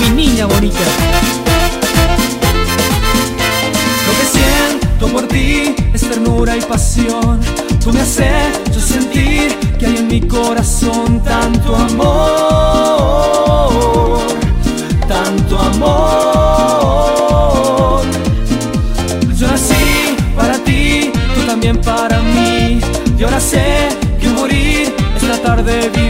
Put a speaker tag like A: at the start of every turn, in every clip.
A: Mi niña bonita. Lo que siento por ti es ternura y pasión. Tú me haces yo sentir que hay en mi corazón tanto amor, tanto amor. Yo nací para ti, tú también para mí. Y ahora sé que morir es tratar de vivir.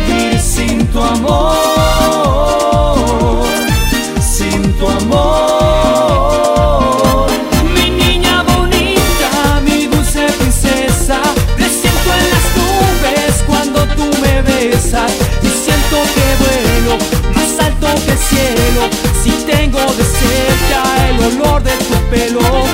A: Cerca el olor de tu pelo,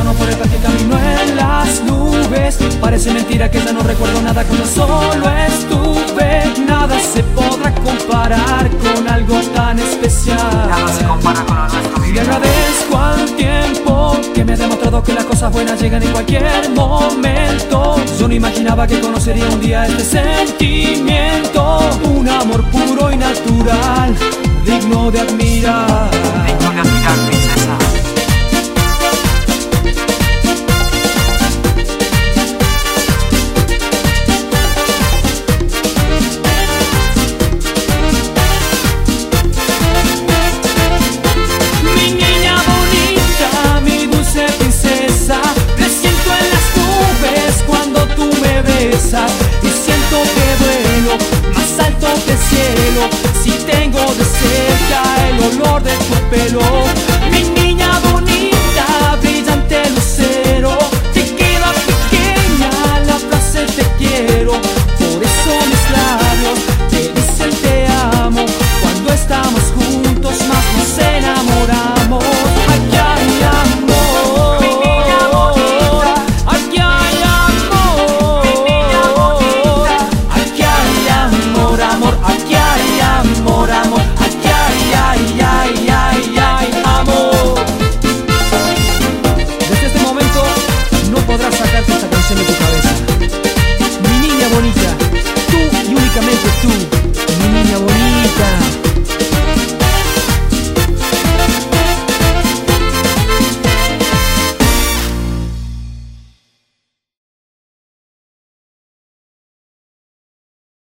A: mano por el patio camino en las nubes. Parece mentira que ya no recuerdo nada cuando solo estuve Nada se podrá comparar con algo tan especial. Nada se compara con nuestro vivir. Y agradezco al tiempo que me ha demostrado que las cosas buenas llegan en cualquier momento. Yo no imaginaba que conocería un día este sentimiento. Un amor puro y natural, digno de admirar. si tengo de cerca el olor de tu pelo